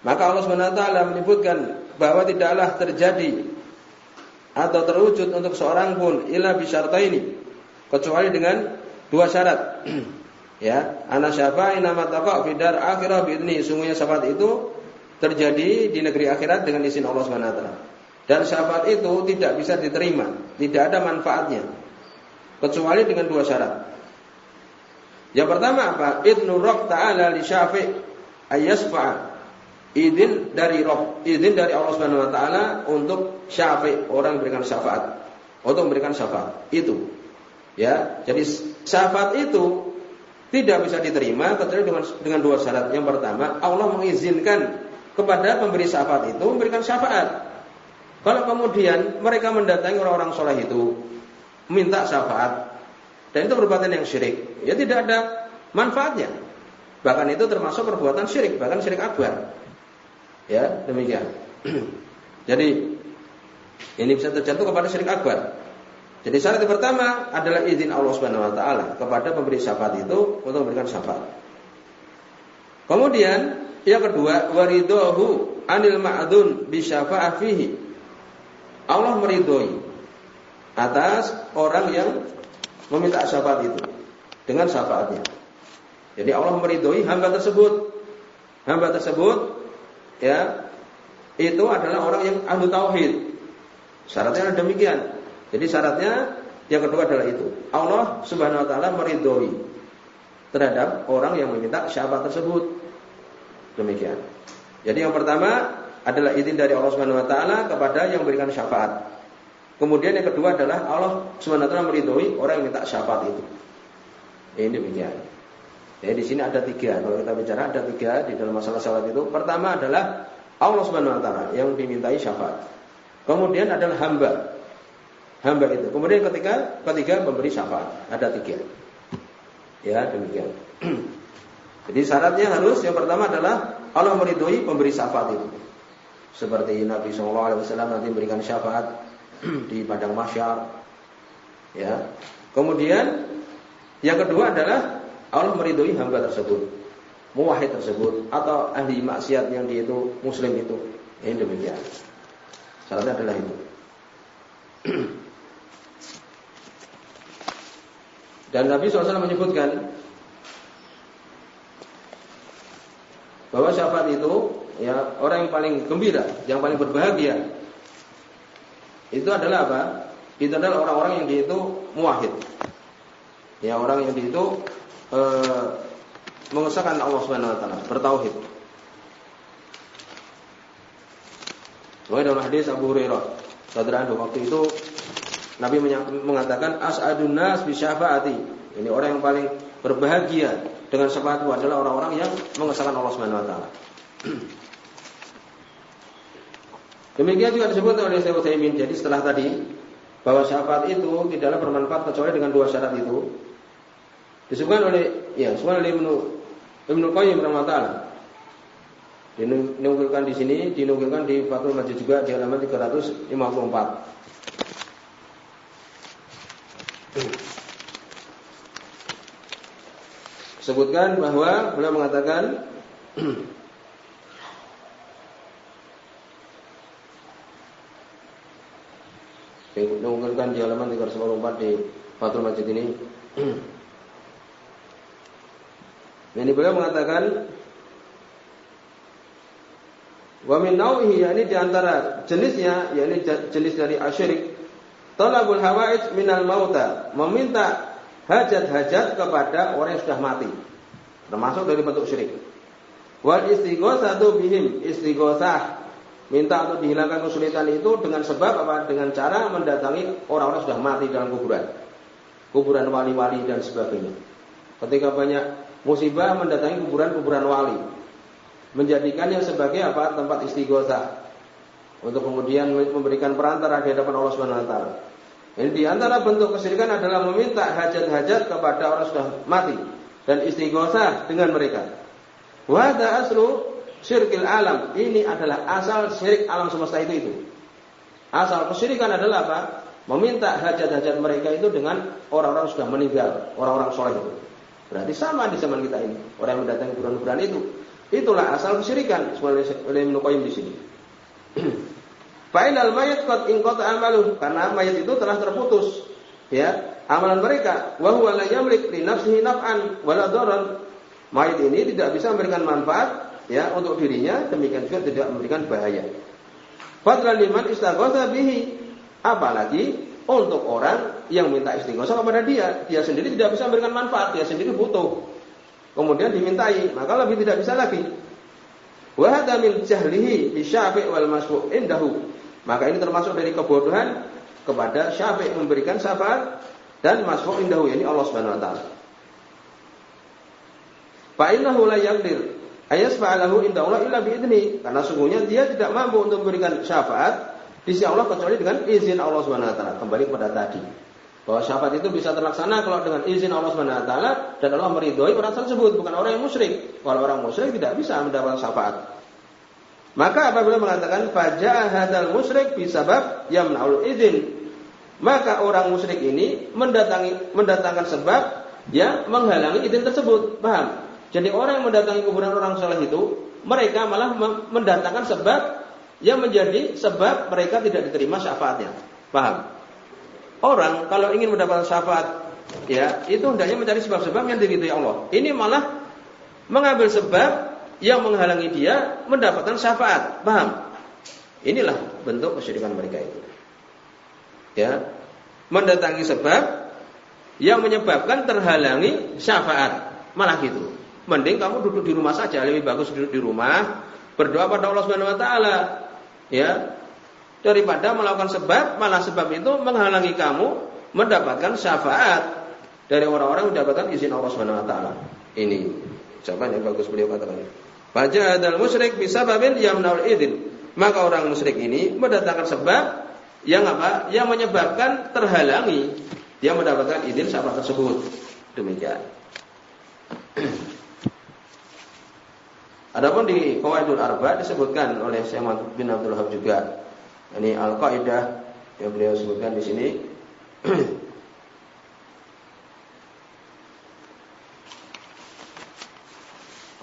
Maka Allah taala menyebutkan bahwa tidaklah terjadi atau terwujud untuk seorang pun illa bisyartaini kecuali dengan dua syarat. Ya, anak syafa'i nama taqa fidar akhirah biidni. Sungguhnya syafaat itu terjadi di negeri akhirat dengan izin Allah Subhanahu wa taala. Dan syafaat itu tidak bisa diterima, tidak ada manfaatnya kecuali dengan dua syarat. Yang pertama apa? Idnu Rabb Ta'ala li syafi' ayyasfa' izin dari izin dari Allah Subhanahu wa taala untuk syafi' orang berikan syafaat. Untuk memberikan syafaat. Itu. Ya, jadi syafaat itu tidak bisa diterima kecuali dengan dengan dua syarat. Yang pertama, Allah mengizinkan kepada pemberi syafaat itu memberikan syafaat. Kalau kemudian mereka mendatangi orang-orang soleh itu minta syafaat dan itu perbuatan yang syirik, ya tidak ada manfaatnya. Bahkan itu termasuk perbuatan syirik, bahkan syirik akbar. Ya, demikian. Jadi ini bisa terjatuh kepada syirik akbar. Jadi syarat yang pertama adalah izin Allah Subhanahu wa taala kepada pemberi syafaat itu untuk memberikan syafaat. Kemudian yang kedua, waridahu anil ma'dun bi fihi. Allah meridhoi atas orang yang meminta syafaat itu dengan syafaatnya. Jadi Allah meridhoi hamba tersebut. Hamba tersebut ya itu adalah orang yang ahlu tauhid. Syaratnya adalah demikian. Jadi syaratnya yang kedua adalah itu. Allah Subhanahu wa taala meridhoi terhadap orang yang meminta syafaat tersebut. Demikian. Jadi yang pertama adalah izin dari Allah Subhanahu wa taala kepada yang memberikan syafaat. Kemudian yang kedua adalah Allah taala meridhoi orang yang minta syafaat itu. Ini demikian. Jadi di sini ada tiga. Kalau kita bicara ada tiga di dalam masalah syafaat itu. Pertama adalah Allah taala yang dimintai syafaat. Kemudian adalah hamba hamba itu. Kemudian ketika ketiga memberi syafaat. Ada tiga. Ya demikian. Jadi syaratnya harus yang pertama adalah Allah meridhoi pemberi syafaat itu. Seperti Nabi SAW nanti memberikan syafaat di padang masyar. Ya. Kemudian yang kedua adalah Allah meridhoi hamba tersebut, muwahhid tersebut atau ahli maksiat yang dia itu muslim itu. Ini demikian. Syaratnya adalah itu. Dan Nabi SAW menyebutkan bahwa syafaat itu ya orang yang paling gembira, yang paling berbahagia itu adalah apa? Itu adalah orang-orang yang dia itu muahid. Ya orang yang dia itu e, mengesahkan Allah Subhanahu wa taala, bertauhid. Wa dalam hadis Abu Hurairah, saudara waktu itu Nabi mengatakan as'adun nas bi syafaati. Ini orang yang paling berbahagia dengan syafaat itu adalah orang-orang yang mengesahkan Allah Subhanahu wa taala. Demikian juga disebut oleh Syekh Utsaimin. Jadi setelah tadi bahwa syafaat itu tidaklah bermanfaat kecuali dengan dua syarat itu. Disebutkan oleh ya, disebutkan oleh Ibnu Ibnu Qayyim rahimahullah dinukilkan di sini, dinukilkan di Fathul Majid juga di halaman 354. Sebutkan bahwa beliau mengatakan Mengumpulkan di halaman 384 di Fatul Majid ini Ini beliau mengatakan Wa min nau'ihi yakni di antara jenisnya yakni jenis dari asyirik Talabul hawaij minal mauta, meminta hajat-hajat kepada orang yang sudah mati. Termasuk dari bentuk syirik. Wal istighosatu bihim, istighosah minta untuk dihilangkan kesulitan itu dengan sebab apa? Dengan cara mendatangi orang-orang sudah mati dalam kuburan. Kuburan wali-wali dan sebagainya. Ketika banyak musibah mendatangi kuburan-kuburan wali. Menjadikannya sebagai apa? Tempat istighosah untuk kemudian memberikan perantara di hadapan Allah Subhanahu wa taala. Ini di antara bentuk kesyirikan adalah meminta hajat-hajat kepada orang sudah mati dan istighosah dengan mereka. Wa aslu syirkil alam. Ini adalah asal syirik alam semesta itu itu. Asal kesyirikan adalah apa? Meminta hajat-hajat mereka itu dengan orang-orang sudah meninggal, orang-orang soleh itu. Berarti sama di zaman kita ini. Orang yang mendatangi kuburan-kuburan itu. Itulah asal kesyirikan. Oleh Ibnu di sini. Fa'inal mayat qad inqata amaluh karena mayat itu telah terputus ya amalan mereka wa huwa la li nafsihi naf'an. Mayat ini tidak bisa memberikan manfaat ya untuk dirinya demikian juga tidak memberikan bahaya. Fadlan liman istaghatha bihi. Apalagi untuk orang yang minta istighosah kepada dia, dia sendiri tidak bisa memberikan manfaat, dia sendiri butuh. Kemudian dimintai, maka lebih tidak bisa lagi. Wa hadza min jahlihi bi syafi' wal masfu' indahu. Maka ini termasuk dari kebodohan kepada syafi' memberikan syafaat dan masfu' indahu ini Allah Subhanahu wa taala. Fa innahu la yaqdir ayasfa'alahu inda Allah illa biidni. Karena sungguhnya dia tidak mampu untuk memberikan syafaat di sisi Allah kecuali dengan izin Allah taala. Kembali kepada tadi. Bahwa syafaat itu bisa terlaksana kalau dengan izin Allah taala dan Allah meridhoi orang tersebut, bukan orang yang musyrik. Kalau orang musyrik tidak bisa mendapatkan syafaat. Maka apabila mengatakan faja'a hadal musyrik bisabab yamna'ul izin, maka orang musyrik ini mendatangi mendatangkan sebab yang menghalangi izin tersebut. Paham? Jadi orang yang mendatangi kuburan orang soleh itu, mereka malah mendatangkan sebab yang menjadi sebab mereka tidak diterima syafaatnya. Paham? Orang kalau ingin mendapatkan syafaat, ya itu hendaknya mencari sebab-sebab yang diridhoi Allah. Ini malah mengambil sebab yang menghalangi dia mendapatkan syafaat. Paham? Inilah bentuk kesyirikan mereka itu. Ya, mendatangi sebab yang menyebabkan terhalangi syafaat. Malah gitu. Mending kamu duduk di rumah saja, lebih bagus duduk di rumah, berdoa pada Allah Subhanahu wa taala. Ya. Daripada melakukan sebab, malah sebab itu menghalangi kamu mendapatkan syafaat dari orang-orang mendapatkan izin Allah Subhanahu wa taala. Ini jawaban yang bagus beliau katakan. Baca adalah musyrik bisa babin yang menawar izin. Maka orang musyrik ini mendatangkan sebab yang apa? Yang menyebabkan terhalangi dia mendapatkan izin syafaat tersebut. Demikian. Adapun di Qawaidul Arba disebutkan oleh Syekh bin Abdul Wahab juga. Ini al-qaidah yang beliau sebutkan di sini.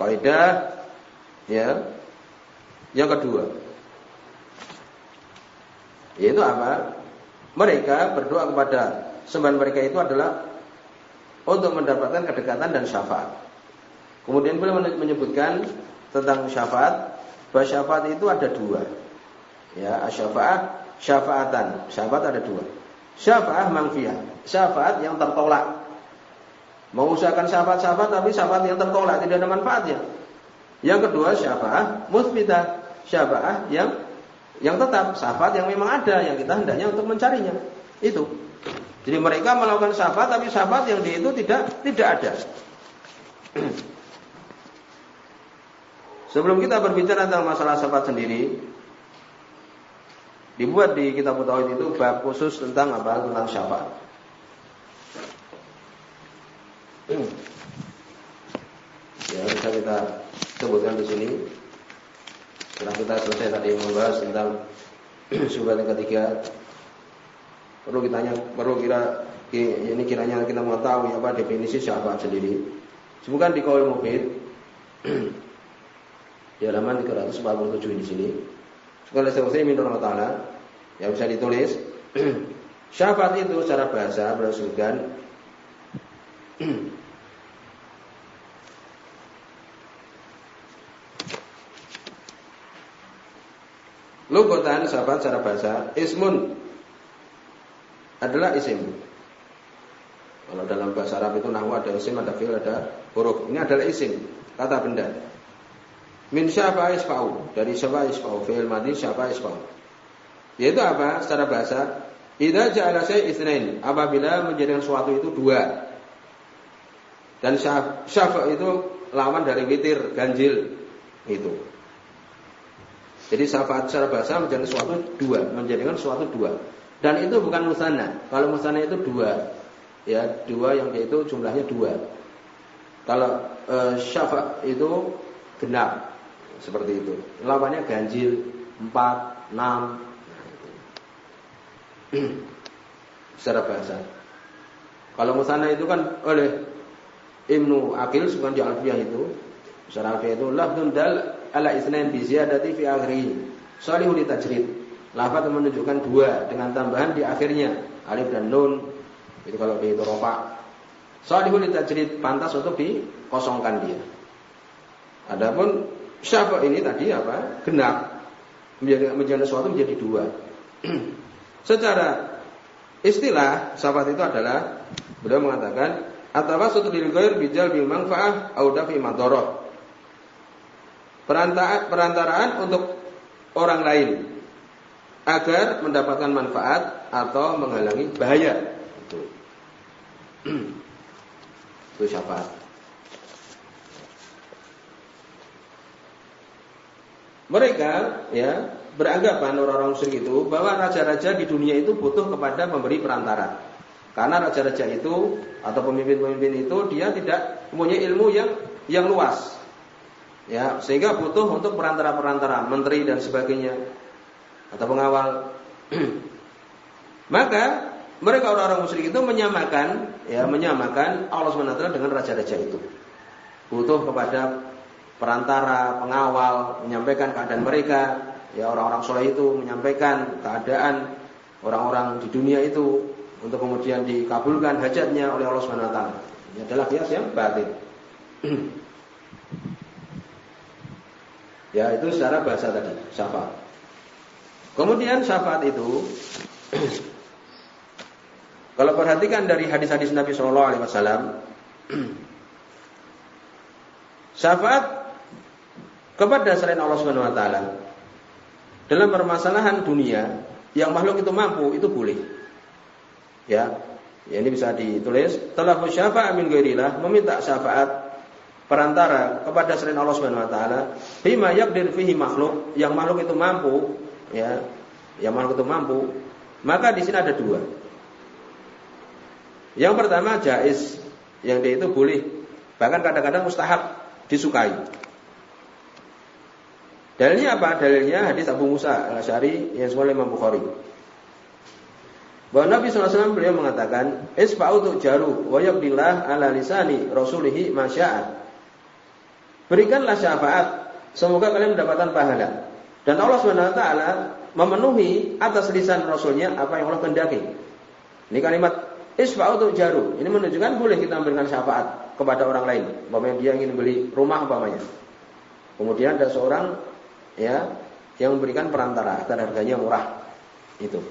Kaidah ya. Yang kedua yaitu apa? Mereka berdoa kepada sembahan mereka itu adalah untuk mendapatkan kedekatan dan syafaat. Kemudian beliau menyebutkan tentang syafaat, bahwa syafaat itu ada dua. Ya, syafaat, syafaatan. Syafaat ada dua. Syafaat mangfiyah, syafaat yang tertolak. Mengusahakan syafaat-syafaat tapi syafaat yang tertolak tidak ada manfaatnya. Yang kedua syafaat musbitah, syafaat yang yang tetap, syafaat yang memang ada yang kita hendaknya untuk mencarinya. Itu. Jadi mereka melakukan syafaat tapi syafaat yang di itu tidak tidak ada. Sebelum kita berbicara tentang masalah syafaat sendiri, dibuat di kitab Tauhid itu bab khusus tentang apa? Tentang syafaat. Ya, bisa kita sebutkan di sini. Setelah kita selesai tadi membahas tentang surat yang ketiga, perlu kita perlu kira ini kiranya kita mengetahui apa definisi syafaat sendiri. Sebutkan di kaul mufid di halaman 347 di sini. Selesai minta Allah Taala yang bisa ditulis. Syafaat itu secara bahasa berdasarkan Lugotan sahabat secara bahasa Ismun adalah isim. Kalau dalam bahasa Arab itu nahu ada isim, ada fil, ada huruf. Ini adalah isim, kata benda Min syafa isfa'u. Dari syafa isfa'u. Fi'il madi syafa isfa'u. Yaitu apa? Secara bahasa. Idza ja'ala syai' itsnain. Apabila menjadikan suatu itu dua. Dan syafa itu lawan dari witir, ganjil. Itu. Jadi syafaat secara bahasa menjadikan suatu dua. Menjadikan suatu dua. Dan itu bukan musana. Kalau musana itu dua. Ya, dua yang yaitu jumlahnya dua. Kalau e, syafa itu genap seperti itu. Lawannya ganjil 4, 6 secara bahasa. Kalau musana itu kan oleh Ibnu Akil bukan di Alfiyah itu. Secara Alfiyah itu lafdun dal ala isnain bi ziyadati fi akhirih. Salihul tajrid. Lafaz menunjukkan dua dengan tambahan di akhirnya alif dan nun. Itu kalau di rofa. Salihul tajrid pantas untuk dikosongkan dia. Adapun Syafa ini tadi apa? Genap. menjadi menjadi sesuatu menjadi dua. Secara istilah syafaat itu adalah beliau mengatakan atawasut lil ghair bijal bil manfaah au dafi madharah. Perantaraan, perantaraan untuk orang lain agar mendapatkan manfaat atau menghalangi bahaya. Itu. Itu syafaat. Mereka ya beranggapan orang-orang musyrik itu bahwa raja-raja di dunia itu butuh kepada memberi perantara. Karena raja-raja itu atau pemimpin-pemimpin itu dia tidak mempunyai ilmu yang yang luas. Ya, sehingga butuh untuk perantara-perantara, menteri dan sebagainya atau pengawal. Maka mereka orang-orang musyrik itu menyamakan ya menyamakan Allah SWT dengan raja-raja itu. Butuh kepada perantara, pengawal, menyampaikan keadaan mereka, ya orang-orang soleh itu menyampaikan keadaan orang-orang di dunia itu untuk kemudian dikabulkan hajatnya oleh Allah Subhanahu wa taala. Ini adalah kias yang batin. ya, itu secara bahasa tadi, syafaat. Kemudian syafaat itu kalau perhatikan dari hadis-hadis Nabi Shallallahu alaihi wasallam syafaat kepada selain Allah Subhanahu wa taala dalam permasalahan dunia yang makhluk itu mampu itu boleh. Ya. Ya ini bisa ditulis telah syafa'a min ghairillah meminta syafaat perantara kepada selain Allah Subhanahu wa taala bima yaqdir fihi makhluk yang makhluk itu mampu ya yang makhluk itu mampu maka di sini ada dua yang pertama jais yang dia itu boleh bahkan kadang-kadang mustahab disukai Dalilnya apa? Dalilnya hadis Abu Musa al-Asy'ari yang semua Imam Bukhari. Bahwa Nabi SAW beliau mengatakan, Isfa'u jaru wa yaqdillah ala lisani rasulihi masya'at. Berikanlah syafaat, semoga kalian mendapatkan pahala. Dan Allah SWT memenuhi atas lisan Rasulnya apa yang Allah kehendaki. Ini kalimat Isfa'u jaru. Ini menunjukkan boleh kita memberikan syafaat kepada orang lain. Umpamanya dia ingin beli rumah umpamanya. Kemudian ada seorang ya yang memberikan perantara agar harganya murah itu.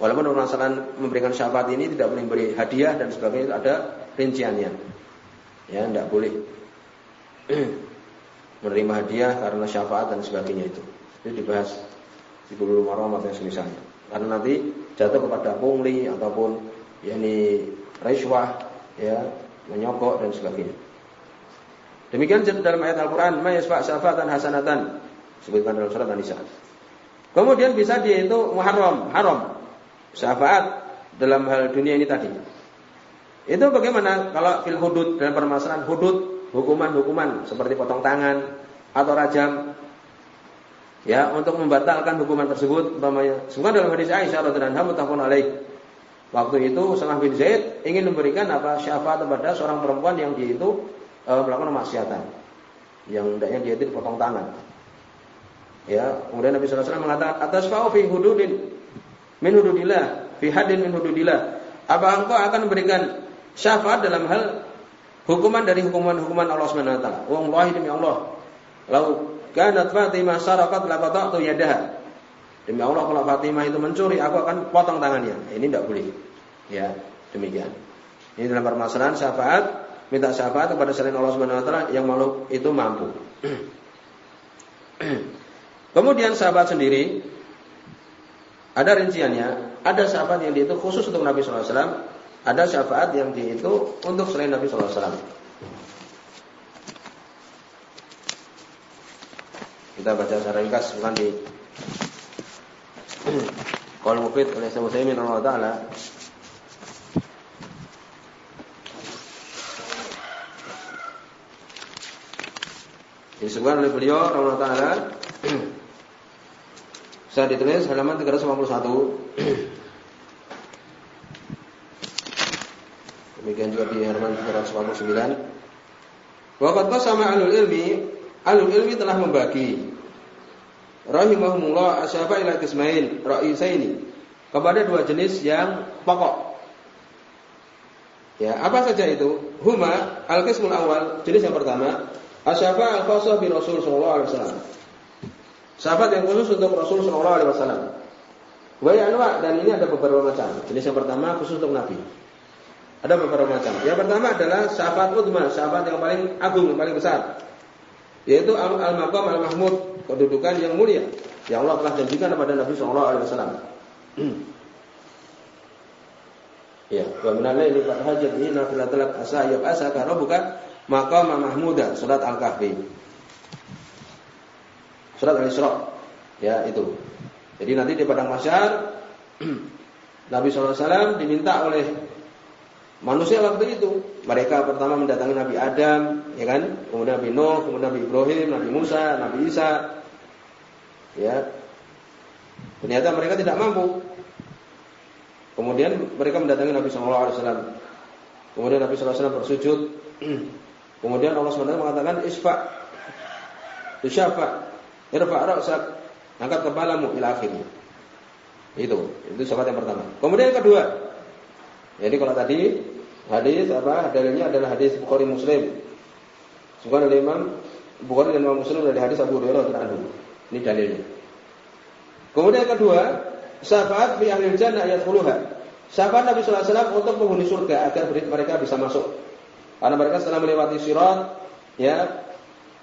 Walaupun permasalahan memberikan syafaat ini tidak boleh beri hadiah dan sebagainya itu ada rinciannya. Ya, tidak boleh menerima hadiah karena syafaat dan sebagainya itu. Itu dibahas di bulu marom atau semisalnya. Karena nanti jatuh kepada pungli ataupun yakni riswah ya, menyokok dan sebagainya. Demikian dalam ayat Al-Quran, Mayasfa syafatan hasanatan. Sebutkan dalam surat An-Nisa. Kemudian bisa dia itu muharram, haram. Syafaat dalam hal dunia ini tadi. Itu bagaimana kalau fil hudud dalam permasalahan hudud, hukuman-hukuman seperti potong tangan atau rajam. Ya, untuk membatalkan hukuman tersebut umpamanya. Semoga dalam hadis Aisyah radhiyallahu anha muttafaqun alaih. Waktu itu Salah bin Zaid ingin memberikan apa syafaat kepada seorang perempuan yang dia itu e, melakukan kemaksiatan. Yang hendaknya dia itu dipotong tangan. Ya, kemudian Nabi SAW mengatakan atas fi hududin min hududillah, fi hadin min hududillah. Apa engkau akan memberikan syafaat dalam hal hukuman dari hukuman-hukuman Allah Subhanahu wa taala? Wallahi demi Allah, lau kanat Fatimah sarakat laqata'tu yadaha. Demi Allah kalau Fatimah itu mencuri, aku akan potong tangannya. Ini tidak boleh. Ya, demikian. Ini dalam permasalahan syafaat minta syafaat kepada selain Allah Subhanahu wa taala yang makhluk itu mampu. Kemudian sahabat sendiri ada rinciannya, ada sahabat yang itu khusus untuk Nabi SAW, ada syafaat yang itu untuk selain Nabi SAW. Kita baca secara ringkas bukan di Kalau mufid oleh Syekh Utsaimin Allah taala disebutkan oleh beliau Allah taala saya ditulis halaman 351. Demikian juga di halaman 359. Waqad sama alul ilmi, alul ilmi telah membagi rahimahumullah asyaba ila kismain ra'isaini kepada dua jenis yang pokok. Ya, apa saja itu? Huma al-qismul awal, jenis yang pertama, asyaba al-khassa bi Rasul sallallahu alaihi wasallam Sahabat yang khusus untuk Rasul Shallallahu Alaihi Wasallam. Banyak anwa dan ini ada beberapa macam. Jenis yang pertama khusus untuk Nabi. Ada beberapa macam. Yang pertama adalah sahabat utma, sahabat yang paling agung, yang paling besar. Yaitu al-maqam al-mahmud, kedudukan yang mulia. Yang Allah telah janjikan kepada Nabi Shallallahu alaihi wasallam. Ya, wa min al-laili fatahajjat bihi asa ya asa ka rabbuka maqama mahmuda surat Al-Kahfi. Surat Al-Isra. Ya, itu. Jadi nanti di padang mahsyar Nabi SAW diminta oleh manusia waktu itu. Mereka pertama mendatangi Nabi Adam, ya kan? Kemudian Nabi Nuh, kemudian Nabi Ibrahim, Nabi Musa, Nabi Isa. Ya. Ternyata mereka tidak mampu. Kemudian mereka mendatangi Nabi Wasallam. Kemudian Nabi Wasallam bersujud. Kemudian Allah SWT mengatakan isfa, isyafa, irfa ra'sak, angkat kepalamu ila akhirnya. Itu, itu sahabat yang pertama. Kemudian yang kedua, jadi kalau tadi hadis apa dalilnya adalah hadis Bukhari Muslim. Bukan oleh Imam Bukhari dan Imam Muslim dari hadis Abu Hurairah radhiyallahu Ini dalilnya. Kemudian yang kedua, syafaat fi ahli jannah ayat puluhan. Syafaat Nabi sallallahu alaihi wasallam untuk penghuni surga agar mereka bisa masuk. Karena mereka setelah melewati sirat, ya,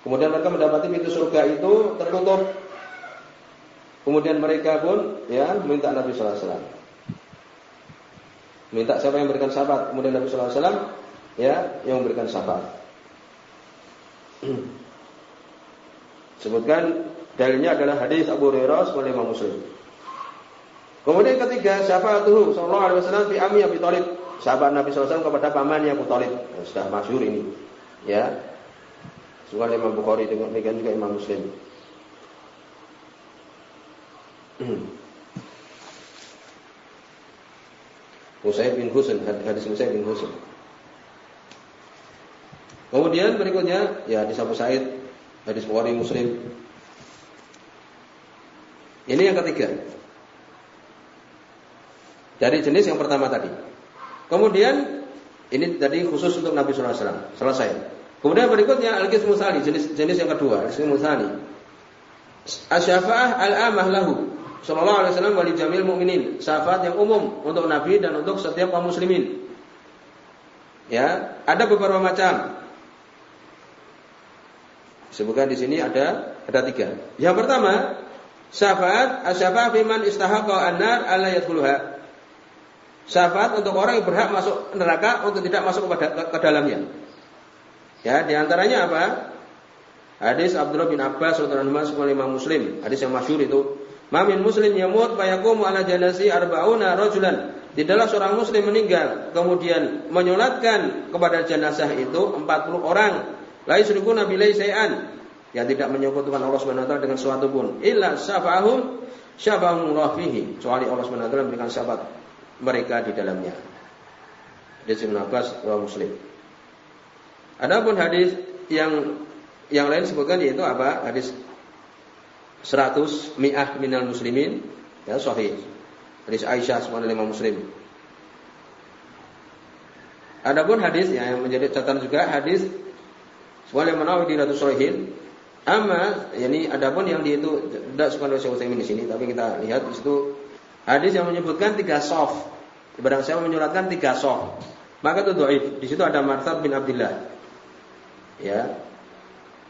kemudian mereka mendapati pintu surga itu tertutup. Kemudian mereka pun ya minta Nabi sallallahu wasallam. Minta siapa yang memberikan syafaat? Kemudian Nabi sallallahu wasallam ya yang memberikan syafaat. Sebutkan dalilnya adalah hadis Abu Hurairah sebagai Imam Muslim. Kemudian ketiga, syafaatuhu sallallahu alaihi wasallam fi Ami Abi Thalib. Sahabat Nabi SAW kepada pamannya Abu Thalib. Sudah masyhur ini. Ya. Suka Imam Bukhari demikian juga Imam Muslim. Musaib bin Husain, hadis Musaib bin Husain. Kemudian berikutnya ya hadis Abu Said, hadis Bukhari Muslim. Ini yang ketiga. Dari jenis yang pertama tadi. Kemudian ini tadi khusus untuk Nabi Sallallahu Alaihi Wasallam. Selesai. Kemudian berikutnya al-qismu jenis jenis yang kedua, al-qismu tsani. Asy-syafa'ah al-amah lahu sallallahu alaihi wasallam wali jamil mu'minin. Syafaat yang umum untuk Nabi dan untuk setiap kaum muslimin. Ya, ada beberapa macam. Sebutkan di sini ada ada tiga. Yang pertama, syafaat asyafa fiman istahaqa an-nar alla yadkhuluha. Syafaat untuk orang yang berhak masuk neraka untuk tidak masuk ke, ke dalamnya. Ya, di antaranya apa? Hadis Abdullah bin Abbas radhiyallahu anhu Imam Muslim, hadis yang masyhur itu. Mamin muslim yamut fayaqumu ala janasi arba'una rajulan. Tidaklah seorang muslim meninggal kemudian menyolatkan kepada jenazah itu 40 orang. La yusriku nabilai sayan yang tidak menyekutukan Allah Subhanahu wa taala dengan sesuatu pun illa syafa'ahum syafa'ahumullah fihi. Kecuali Allah Subhanahu wa taala memberikan syafaat mereka di dalamnya. Hadis Ibnu Abbas wa Muslim. Adapun hadis yang yang lain sebutkan yaitu apa? Hadis 100 mi'ah minal muslimin ya sahih. Hadis Aisyah semuanya lima muslim. Adapun hadis ya, yang menjadi catatan juga hadis semuanya menawi di ratus sahihin. Ama yakni adapun yang di itu tidak suka oleh Syekh di sini, tapi kita lihat di situ Hadis yang menyebutkan tiga soft. Barang saya menyuratkan tiga soft. Maka itu doif. Di situ ada Marsad bin Abdullah. Ya.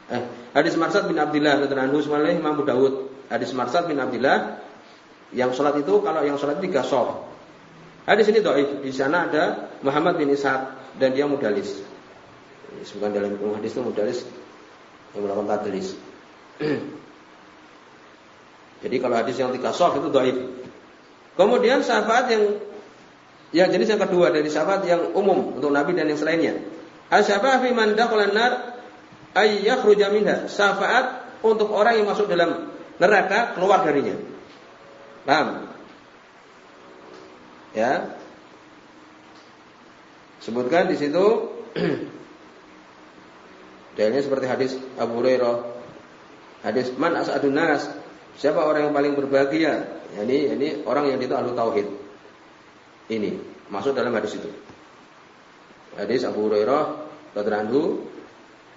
Eh, hadis Marsad bin Abdullah radhiyallahu anhu Imam Abu Dawud. Hadis Marsad bin Abdullah yang sholat itu kalau yang sholat tiga soft. Hadis ini doif. Di sana ada Muhammad bin Ishaq dan dia mudalis. Bukan dalam hadis itu mudalis yang melakukan tadlis. Jadi kalau hadis yang tiga soft itu doif. Kemudian syafaat yang yang jenis yang kedua dari syafaat yang umum untuk Nabi dan yang selainnya. Asyafaat fi man dakhala nar ay yakhruja minha. Syafaat untuk orang yang masuk dalam neraka keluar darinya. Paham? Ya. Sebutkan di situ dalilnya seperti hadis Abu Hurairah. Hadis man as'adun nas. Siapa orang yang paling berbahagia? ini ini orang yang itu ahlu tauhid. Ini masuk dalam hadis itu. Hadis Abu Hurairah radhiyallahu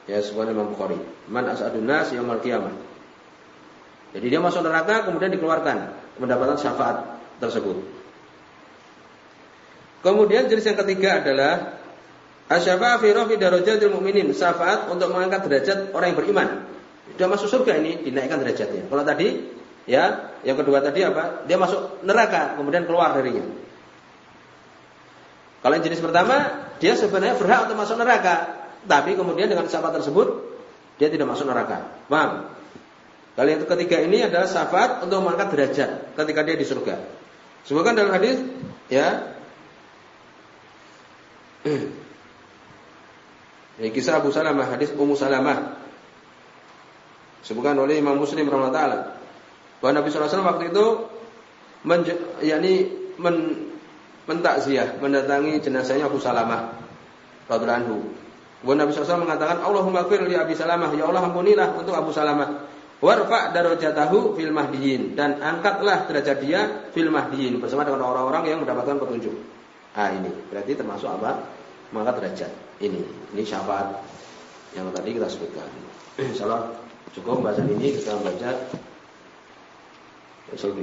ya sebuah Imam Bukhari. Man as'adun nas yaumil qiyamah. Jadi dia masuk neraka kemudian dikeluarkan mendapatkan syafaat tersebut. Kemudian jenis yang ketiga adalah asyafa'a fi rafi darajatil mu'minin, syafaat untuk mengangkat derajat orang yang beriman. Dia masuk surga ini dinaikkan derajatnya. Kalau tadi ya, yang kedua tadi apa? Dia masuk neraka kemudian keluar darinya. Kalau yang jenis pertama, dia sebenarnya berhak untuk masuk neraka, tapi kemudian dengan syafaat tersebut dia tidak masuk neraka. Paham? Kalau yang ketiga ini adalah syafaat untuk mengangkat derajat ketika dia di surga. Sebutkan dalam hadis ya ini kisah Abu Salamah, hadis Ummu Salamah. Sebutkan oleh Imam Muslim rahimahullah bahwa Nabi SAW waktu itu yakni men, mentakziah, mendatangi jenazahnya Abu Salamah radhiyallahu anhu. Bahwa Nabi SAW mengatakan, Allahumma fir li Abi Salamah, ya Allah ampunilah untuk Abu Salamah. Warfa darajatahu fil mahdiyin dan angkatlah derajat dia fil mahdiyin bersama dengan orang-orang yang mendapatkan petunjuk. Ah ini berarti termasuk apa? Mengangkat derajat. Ini ini syafaat yang tadi kita sebutkan. Insyaallah cukup bahasan ini kita baca usul